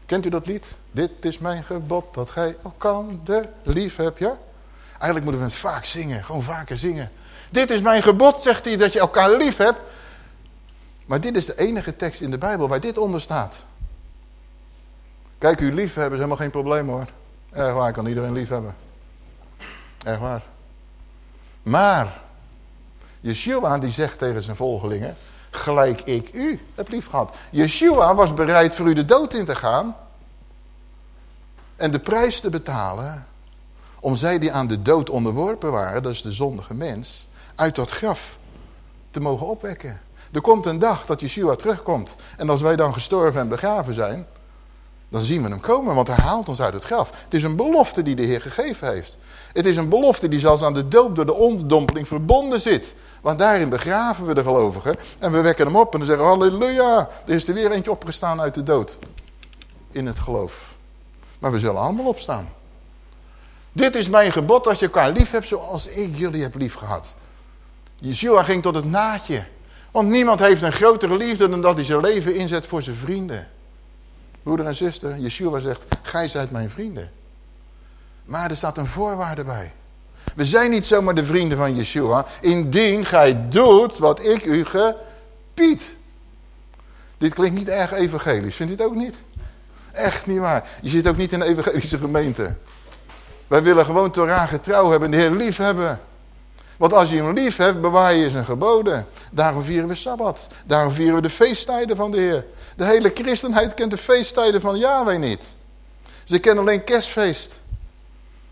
Kent u dat lied? Dit is mijn gebod, dat gij elkander lief hebt, ja? Eigenlijk moeten we het vaak zingen, gewoon vaker zingen. Dit is mijn gebod, zegt hij, dat je elkaar lief hebt. Maar dit is de enige tekst in de Bijbel waar dit onder staat. Kijk, u lief hebben is helemaal geen probleem hoor. Erg waar, kan iedereen lief hebben. Erg waar. Maar, Yeshua die zegt tegen zijn volgelingen, gelijk ik u heb lief gehad. Yeshua was bereid voor u de dood in te gaan en de prijs te betalen om zij die aan de dood onderworpen waren, dat is de zondige mens, uit dat graf te mogen opwekken. Er komt een dag dat Yeshua terugkomt. En als wij dan gestorven en begraven zijn, dan zien we hem komen, want hij haalt ons uit het graf. Het is een belofte die de Heer gegeven heeft. Het is een belofte die zelfs aan de doop door de onderdompeling verbonden zit. Want daarin begraven we de gelovigen en we wekken hem op en dan zeggen we halleluja, er is er weer eentje opgestaan uit de dood. In het geloof. Maar we zullen allemaal opstaan. Dit is mijn gebod als je elkaar lief hebt zoals ik jullie heb lief gehad. Yeshua ging tot het naadje. Want niemand heeft een grotere liefde dan dat hij zijn leven inzet voor zijn vrienden. Broeder en zuster, Yeshua zegt, gij zijt mijn vrienden. Maar er staat een voorwaarde bij. We zijn niet zomaar de vrienden van Yeshua, indien gij doet wat ik u gebied. Dit klinkt niet erg evangelisch, vindt u het ook niet? Echt niet waar. Je zit ook niet in een evangelische gemeente. Wij willen gewoon Torah getrouw hebben en de Heer lief hebben. Want als je hem lief hebt, bewaar je zijn geboden. Daarom vieren we Sabbat. Daarom vieren we de feesttijden van de Heer. De hele christenheid kent de feesttijden van Yahweh niet. Ze kennen alleen kerstfeest.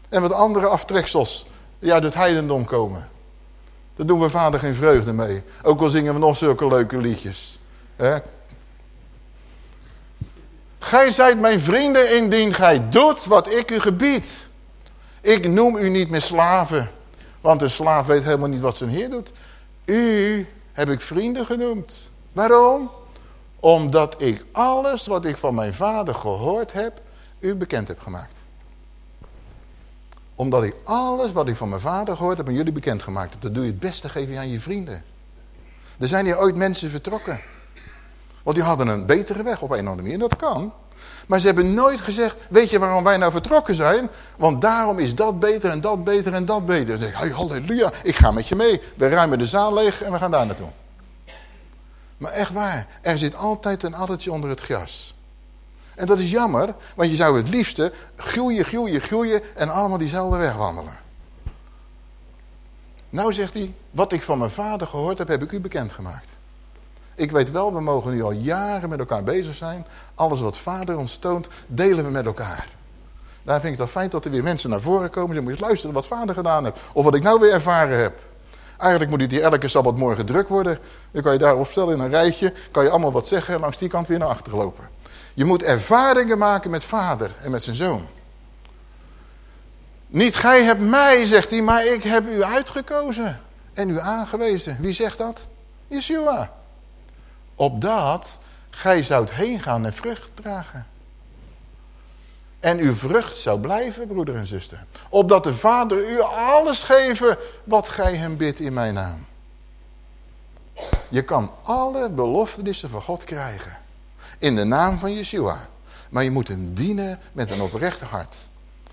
En wat andere aftreksels die uit het heidendom komen. Daar doen we vader geen vreugde mee. Ook al zingen we nog zulke leuke liedjes. Gij zijt mijn vrienden indien gij doet wat ik u gebied. Ik noem u niet meer slaven. Want een slaaf weet helemaal niet wat zijn heer doet. U heb ik vrienden genoemd. Waarom? Omdat ik alles wat ik van mijn vader gehoord heb, u bekend heb gemaakt. Omdat ik alles wat ik van mijn vader gehoord heb, aan jullie bekend gemaakt heb. Dat doe je het beste, je aan je vrienden. Er zijn hier ooit mensen vertrokken. Want die hadden een betere weg op een of andere manier. En dat kan. Maar ze hebben nooit gezegd, weet je waarom wij nou vertrokken zijn? Want daarom is dat beter en dat beter en dat beter. Dan zeg ik, halleluja, ik ga met je mee. We ruimen de zaal leeg en we gaan daar naartoe. Maar echt waar, er zit altijd een addertje onder het gras. En dat is jammer, want je zou het liefste groeien, groeien, groeien en allemaal diezelfde weg wandelen. Nou zegt hij, wat ik van mijn vader gehoord heb, heb ik u bekendgemaakt. Ik weet wel, we mogen nu al jaren met elkaar bezig zijn. Alles wat vader ons toont, delen we met elkaar. Daar vind ik het fijn dat er weer mensen naar voren komen. Ze moeten luisteren wat vader gedaan heeft. Of wat ik nou weer ervaren heb. Eigenlijk moet het hier elke sabbatmorgen druk worden. Dan kan je daar opstellen in een rijtje. Kan je allemaal wat zeggen en langs die kant weer naar achter lopen. Je moet ervaringen maken met vader en met zijn zoon. Niet gij hebt mij, zegt hij, maar ik heb u uitgekozen. En u aangewezen. Wie zegt dat? Yeshua. Opdat gij zoudt heen gaan en vrucht dragen. En uw vrucht zou blijven, broeder en zuster. Opdat de Vader u alles geven wat gij hem bidt in mijn naam. Je kan alle beloftenissen van God krijgen. In de naam van Yeshua. Maar je moet hem dienen met een oprechte hart.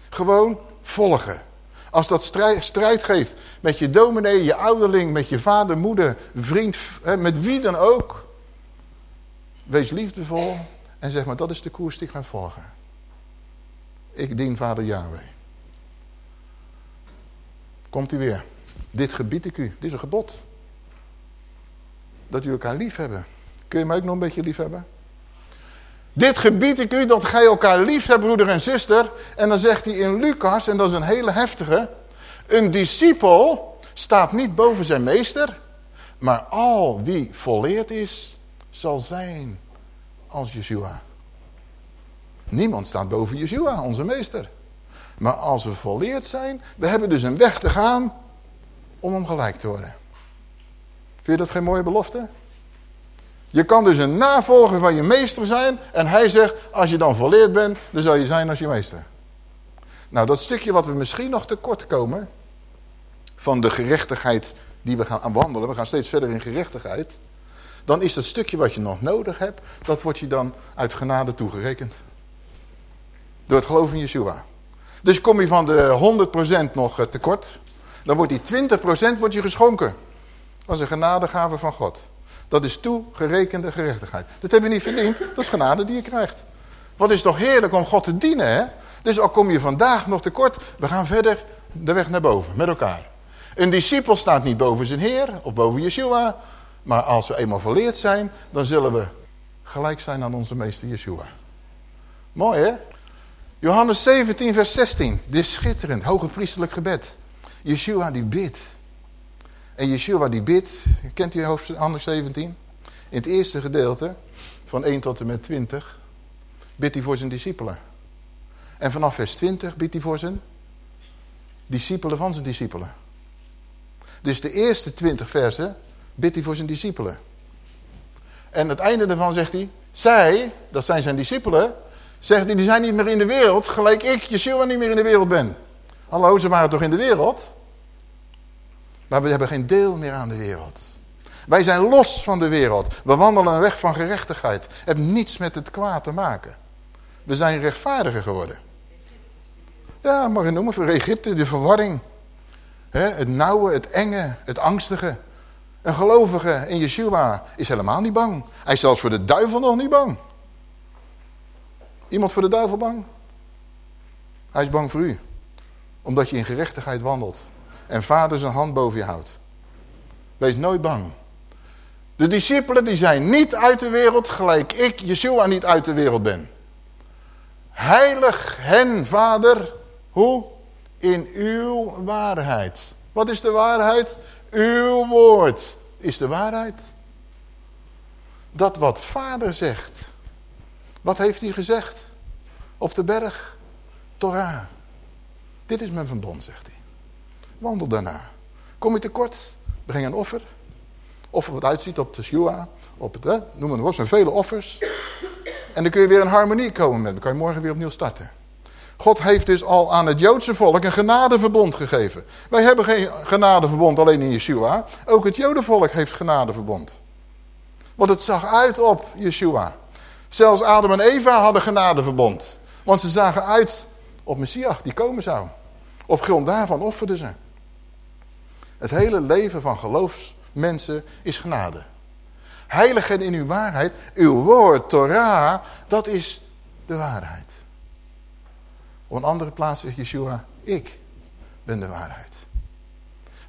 Gewoon volgen. Als dat strijd, strijd geeft met je dominee, je ouderling, met je vader, moeder, vriend, met wie dan ook. Wees liefdevol en zeg maar, dat is de koers die ik ga volgen. Ik dien vader Yahweh. Komt u weer. Dit gebied ik u. Dit is een gebod. Dat u elkaar lief hebben. Kun je mij ook nog een beetje lief hebben? Dit gebied ik u dat gij elkaar lief hebt, broeder en zuster. En dan zegt hij in Lucas, en dat is een hele heftige. Een discipel staat niet boven zijn meester. Maar al wie volleerd is, zal zijn als Yeshua. Niemand staat boven Yeshua, onze meester. Maar als we volleerd zijn, we hebben dus een weg te gaan om hem gelijk te worden. Vind je dat geen mooie belofte? Je kan dus een navolger van je meester zijn en hij zegt, als je dan volleerd bent, dan zal je zijn als je meester. Nou, dat stukje wat we misschien nog tekort komen, van de gerechtigheid die we gaan wandelen, we gaan steeds verder in gerechtigheid, dan is dat stukje wat je nog nodig hebt, dat wordt je dan uit genade toegerekend. Door het geloof in Yeshua. Dus kom je van de 100% nog eh, tekort, dan wordt die 20% wordt je geschonken. Is een genadegave van God. Dat is toegerekende gerechtigheid. Dat heb je niet verdiend, dat is genade die je krijgt. Wat is toch heerlijk om God te dienen, hè? Dus al kom je vandaag nog tekort, we gaan verder de weg naar boven, met elkaar. Een discipel staat niet boven zijn Heer of boven Yeshua. Maar als we eenmaal verleerd zijn, dan zullen we gelijk zijn aan onze meester Yeshua. Mooi hè? Johannes 17 vers 16. Dit is schitterend, hoge priestelijk gebed. Yeshua die bidt. En Yeshua die bidt, kent u hoofdstuk 17? In het eerste gedeelte, van 1 tot en met 20, bidt hij voor zijn discipelen. En vanaf vers 20 bidt hij voor zijn discipelen van zijn discipelen. Dus de eerste 20 versen bidt hij voor zijn discipelen. En het einde daarvan zegt hij, zij, dat zijn zijn discipelen, zegt hij, die zijn niet meer in de wereld, gelijk ik, Yeshua, niet meer in de wereld ben. Hallo, ze waren toch in de wereld? Maar we hebben geen deel meer aan de wereld. Wij zijn los van de wereld. We wandelen een weg van gerechtigheid. Heeft niets met het kwaad te maken. We zijn rechtvaardiger geworden. Ja, mag je noemen voor Egypte, de verwarring. het nauwe, het enge, het angstige. Een gelovige in Yeshua is helemaal niet bang. Hij is zelfs voor de duivel nog niet bang. Iemand voor de duivel bang? Hij is bang voor u. Omdat je in gerechtigheid wandelt en vader zijn hand boven je houdt. Wees nooit bang. De discipelen die zijn niet uit de wereld, gelijk ik, Yeshua, niet uit de wereld ben. Heilig hen, vader, hoe? In uw waarheid. Wat is de waarheid? Uw woord is de waarheid. Dat wat vader zegt. Wat heeft hij gezegd? Op de berg? Torah. Dit is mijn verbond, zegt hij. Wandel daarna. Kom je tekort? Breng een offer. Offer wat uitziet op de shua. Op het, hè? noem het op, zijn vele offers. En dan kun je weer in harmonie komen met Dan kan je morgen weer opnieuw starten. God heeft dus al aan het Joodse volk een genadeverbond gegeven. Wij hebben geen genadeverbond alleen in Yeshua. Ook het Jodenvolk heeft genadeverbond. Want het zag uit op Yeshua. Zelfs Adam en Eva hadden genadeverbond. Want ze zagen uit op Messias die komen zou. Op grond daarvan offerden ze. Het hele leven van geloofsmensen is genade. Heiligheid in uw waarheid, uw woord, Torah, dat is de waarheid. Op een andere plaats zegt Yeshua, ik ben de waarheid.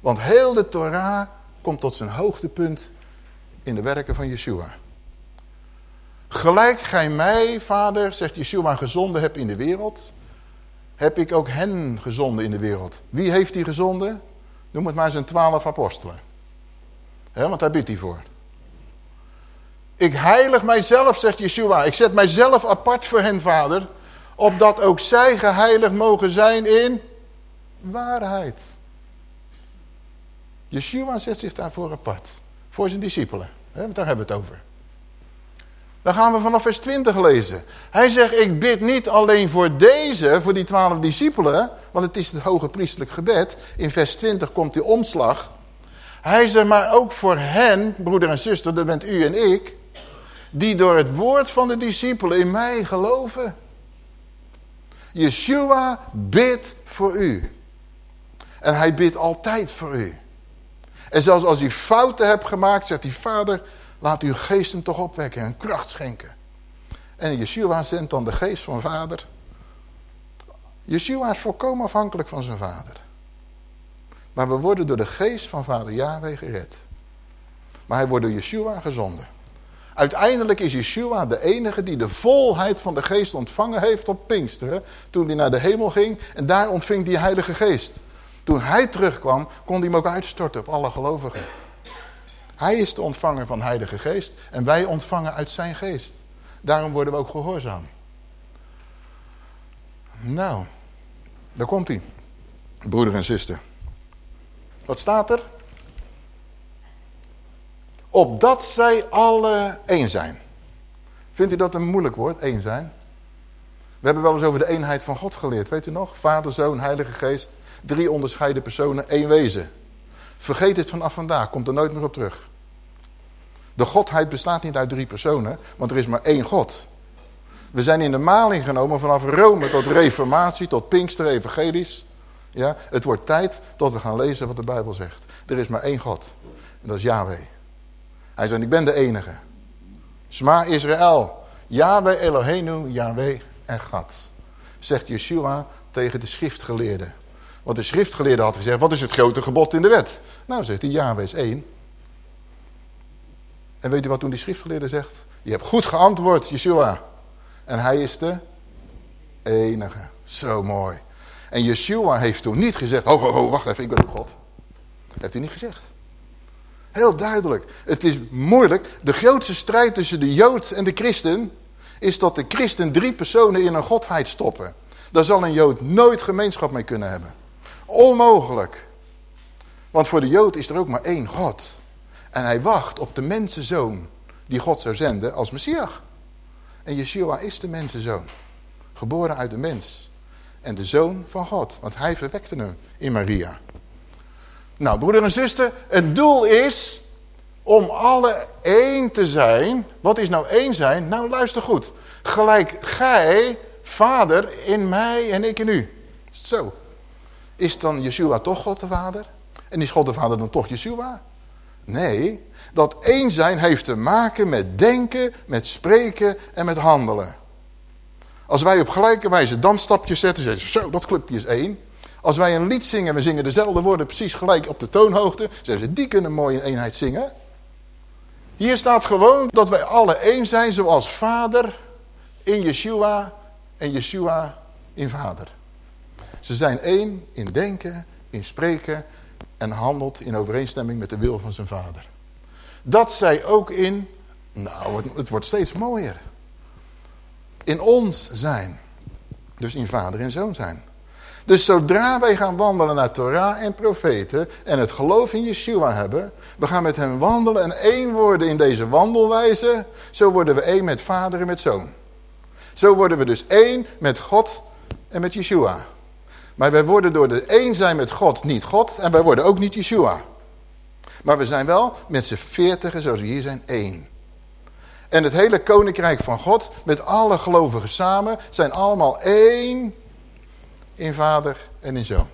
Want heel de Torah komt tot zijn hoogtepunt in de werken van Yeshua. Gelijk gij mij, vader, zegt Yeshua, gezonden hebt in de wereld, heb ik ook hen gezonden in de wereld. Wie heeft hij gezonden? Noem het maar zijn twaalf apostelen. He, want daar biedt hij voor. Ik heilig mijzelf, zegt Yeshua. Ik zet mijzelf apart voor hen, vader. Opdat ook zij geheiligd mogen zijn in waarheid. Yeshua zet zich daarvoor apart. Voor zijn discipelen. Daar hebben we het over. Dan gaan we vanaf vers 20 lezen. Hij zegt, ik bid niet alleen voor deze, voor die twaalf discipelen, want het is het hoge priestelijk gebed. In vers 20 komt die omslag. Hij zegt, maar ook voor hen, broeder en zuster, dat bent u en ik, die door het woord van de discipelen in mij geloven. Yeshua bidt voor u. En hij bidt altijd voor u. En zelfs als u fouten hebt gemaakt, zegt hij, vader, Laat uw geesten toch opwekken en kracht schenken. En Yeshua zendt dan de geest van vader. Yeshua is volkomen afhankelijk van zijn vader. Maar we worden door de geest van vader Yahweh gered. Maar hij wordt door Yeshua gezonden. Uiteindelijk is Yeshua de enige die de volheid van de geest ontvangen heeft op Pinksteren. Toen hij naar de hemel ging en daar ontving die heilige geest. Toen hij terugkwam, kon hij hem ook uitstorten op alle gelovigen. Hij is de ontvanger van heilige geest en wij ontvangen uit zijn geest. Daarom worden we ook gehoorzaam. Nou, daar komt hij. Broeder en zuster. Wat staat er? Opdat zij alle één zijn. Vindt u dat een moeilijk woord, één zijn? We hebben wel eens over de eenheid van God geleerd, weet u nog? Vader, Zoon, Heilige Geest, drie onderscheiden personen, één wezen. Vergeet het vanaf vandaag, komt er nooit meer op terug. De godheid bestaat niet uit drie personen, want er is maar één God. We zijn in de maling genomen vanaf Rome tot reformatie, tot Pinkster, evangelisch. Ja, het wordt tijd dat we gaan lezen wat de Bijbel zegt. Er is maar één God. En dat is Yahweh. Hij zei, ik ben de enige. Sma Israël. Yahweh Eloheinu, Yahweh en God. Zegt Yeshua tegen de schriftgeleerden. Want de schriftgeleerde had gezegd, wat is het grote gebod in de wet? Nou, zegt hij, Yahweh is één. En weet u wat toen die schriftgeleerde zegt? Je hebt goed geantwoord, Yeshua. En hij is de enige. Zo mooi. En Yeshua heeft toen niet gezegd, ho, ho, ho, wacht even, ik ben ook God. Dat heeft hij niet gezegd. Heel duidelijk. Het is moeilijk. De grootste strijd tussen de Jood en de christen is dat de christen drie personen in een godheid stoppen. Daar zal een Jood nooit gemeenschap mee kunnen hebben. Onmogelijk. Want voor de Jood is er ook maar één God. En hij wacht op de mensenzoon die God zou zenden als Messias. En Yeshua is de mensenzoon. Geboren uit de mens. En de zoon van God. Want hij verwekte hem in Maria. Nou, broeder en zuster, het doel is om alle één te zijn. Wat is nou één zijn? Nou, luister goed. Gelijk gij, vader, in mij en ik in u. Zo. Is dan Yeshua toch God de vader? En is God de vader dan toch Yeshua? Nee, dat één zijn heeft te maken met denken, met spreken en met handelen. Als wij op gelijke wijze dansstapjes zetten, zeggen ze, zo, dat clubje is één. Als wij een lied zingen, we zingen dezelfde woorden precies gelijk op de toonhoogte, zeggen ze, die kunnen mooi in eenheid zingen. Hier staat gewoon dat wij alle één zijn zoals vader in Yeshua en Yeshua in vader. Ze zijn één in denken, in spreken en handelt in overeenstemming met de wil van zijn vader. Dat zij ook in, nou het, het wordt steeds mooier, in ons zijn. Dus in vader en zoon zijn. Dus zodra wij gaan wandelen naar Torah en profeten en het geloof in Yeshua hebben, we gaan met hem wandelen en één worden in deze wandelwijze, zo worden we één met vader en met zoon. Zo worden we dus één met God en met Yeshua. Maar wij worden door de één zijn met God niet God en wij worden ook niet Yeshua. Maar we zijn wel met z'n veertigen, zoals we hier zijn, één. En het hele koninkrijk van God, met alle gelovigen samen, zijn allemaal één in vader en in zoon.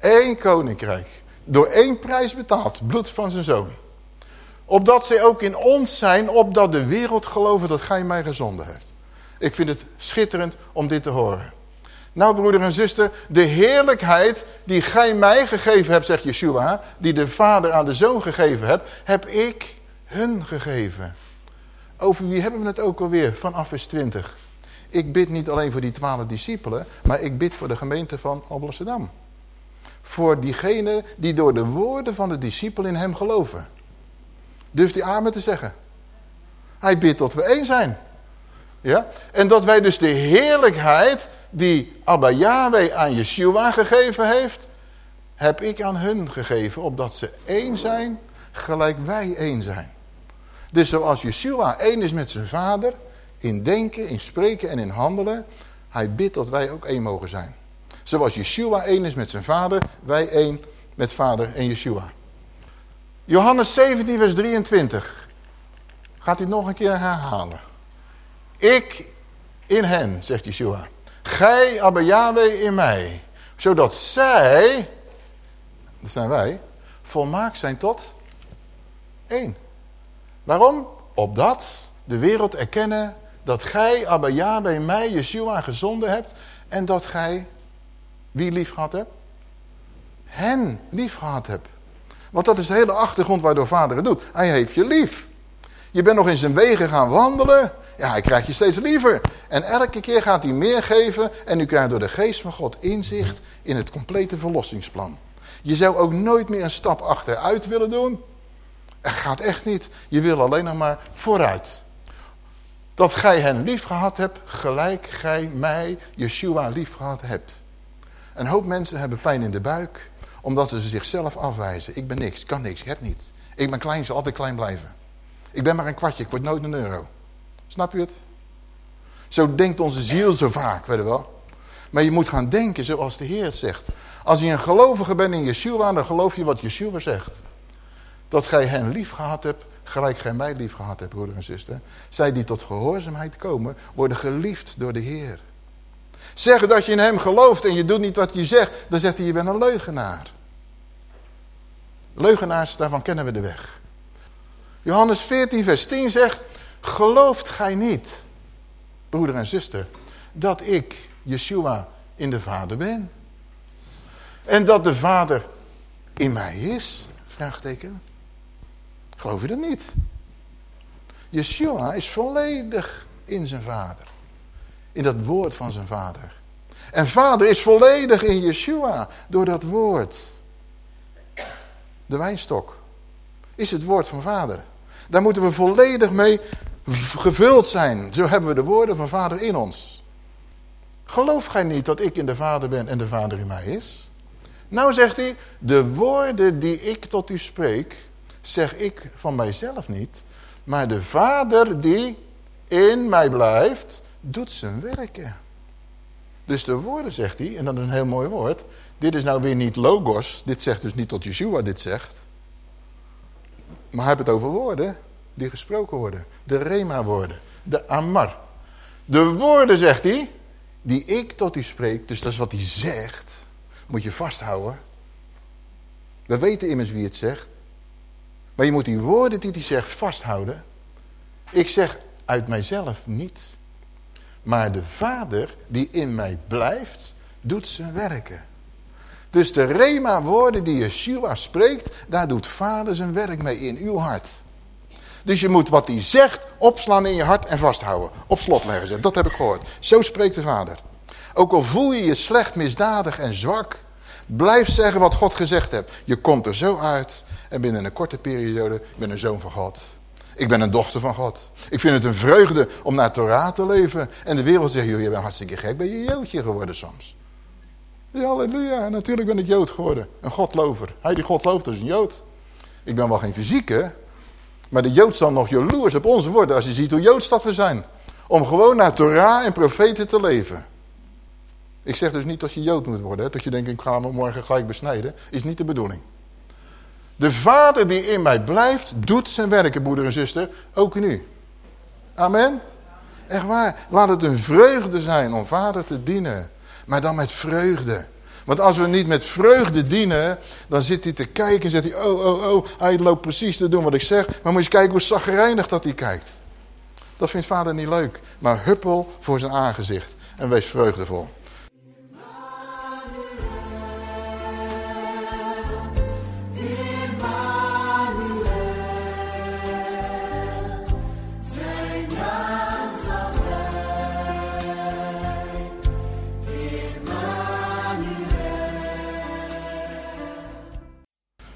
Eén koninkrijk. Door één prijs betaald. Bloed van zijn zoon. Opdat zij ook in ons zijn. Opdat de wereld geloven dat gij mij gezonden hebt. Ik vind het schitterend om dit te horen. Nou broeder en zuster. De heerlijkheid die gij mij gegeven hebt, zegt Yeshua. Die de vader aan de zoon gegeven hebt. Heb ik hun gegeven. Over wie hebben we het ook alweer vanaf vers 20? Ik bid niet alleen voor die twaalf discipelen, maar ik bid voor de gemeente van Alblasserdam. Voor diegenen die door de woorden van de discipel in hem geloven. Durft hij amen te zeggen? Hij bidt tot we één zijn. Ja? En dat wij dus de heerlijkheid die Abba Yahweh aan Yeshua gegeven heeft, heb ik aan hun gegeven, opdat ze één zijn, gelijk wij één zijn. Dus zoals Yeshua één is met zijn vader, in denken, in spreken en in handelen. Hij bidt dat wij ook één mogen zijn. Zoals Yeshua één is met zijn vader, wij één met vader en Yeshua. Johannes 17 vers 23. Gaat hij nog een keer herhalen. Ik in hen, zegt Yeshua. Gij, Abba Yahweh, in mij. Zodat zij, dat zijn wij, volmaakt zijn tot één. Waarom? Opdat de wereld erkennen dat gij, Abba Yahweh, mij, Yeshua, gezonden hebt. En dat gij, wie lief gehad hebt? Hen lief gehad hebt. Want dat is de hele achtergrond waardoor vader het doet. Hij heeft je lief. Je bent nog in zijn wegen gaan wandelen. Ja, hij krijgt je steeds liever. En elke keer gaat hij meer geven. En u krijgt door de geest van God inzicht in het complete verlossingsplan. Je zou ook nooit meer een stap achteruit willen doen. Het gaat echt niet. Je wil alleen nog maar vooruit. Dat gij hen lief gehad hebt, gelijk gij mij, Yeshua, lief gehad hebt. Een hoop mensen hebben pijn in de buik, omdat ze zichzelf afwijzen. Ik ben niks, kan niks, ik heb niet. Ik ben klein, zal altijd klein blijven. Ik ben maar een kwartje, ik word nooit een euro. Snap je het? Zo denkt onze ziel zo vaak, weet je wel. Maar je moet gaan denken zoals de Heer het zegt. Als je een gelovige bent in Yeshua, dan geloof je wat Yeshua zegt. Dat gij hen lief gehad hebt, gelijk gij mij lief gehad hebt, broeder en zuster. Zij die tot gehoorzaamheid komen, worden geliefd door de Heer. Zeggen dat je in hem gelooft en je doet niet wat je zegt, dan zegt hij je bent een leugenaar. Leugenaars, daarvan kennen we de weg. Johannes 14 vers 10 zegt, gelooft gij niet, broeder en zuster, dat ik, Yeshua, in de Vader ben? En dat de Vader in mij is? Vraagteken. Geloof je dat niet? Yeshua is volledig in zijn vader. In dat woord van zijn vader. En vader is volledig in Yeshua door dat woord. De wijnstok is het woord van vader. Daar moeten we volledig mee gevuld zijn. Zo hebben we de woorden van vader in ons. Geloof gij niet dat ik in de vader ben en de vader in mij is? Nou zegt hij, de woorden die ik tot u spreek, zeg ik van mijzelf niet. Maar de vader die in mij blijft, doet zijn werken. Dus de woorden zegt hij, en dat is een heel mooi woord. Dit is nou weer niet logos, dit zegt dus niet tot Yeshua dit zegt. Maar hij heeft het over woorden die gesproken worden. De rema woorden, de amar. De woorden, zegt hij, die ik tot u spreek, dus dat is wat hij zegt, moet je vasthouden. We weten immers wie het zegt. Maar je moet die woorden die hij zegt vasthouden. Ik zeg uit mijzelf niet. Maar de Vader die in mij blijft, doet zijn werken. Dus de rema woorden die Yeshua spreekt, daar doet Vader zijn werk mee in uw hart. Dus je moet wat hij zegt opslaan in je hart en vasthouden. Op slot leggen ze. Dat heb ik gehoord. Zo spreekt de Vader. Ook al voel je je slecht, misdadig en zwak. Blijf zeggen wat God gezegd hebt. Je komt er zo uit. En binnen een korte periode ben een zoon van God. Ik ben een dochter van God. Ik vind het een vreugde om naar Torah te leven. En de wereld zegt, joh, je bent hartstikke gek. Ben je Joodje geworden soms? Ja, halleluja. Natuurlijk ben ik Jood geworden. Een Godlover. Hij die God looft is een Jood. Ik ben wel geen fysieke. Maar de Jood zal nog jaloers op ons worden als je ziet hoe Joods dat we zijn. Om gewoon naar Torah en profeten te leven. Ik zeg dus niet dat je Jood moet worden. Hè, dat je denkt, ik ga morgen gelijk besnijden. Is niet de bedoeling. De vader die in mij blijft, doet zijn werken, broeder en zuster. Ook nu. Amen. Echt waar. Laat het een vreugde zijn om vader te dienen. Maar dan met vreugde. Want als we niet met vreugde dienen, dan zit hij te kijken en zegt hij, oh, oh, oh, hij loopt precies te doen wat ik zeg. Maar moet je eens kijken hoe zagrijnig dat hij kijkt. Dat vindt vader niet leuk. Maar huppel voor zijn aangezicht en wees vreugdevol.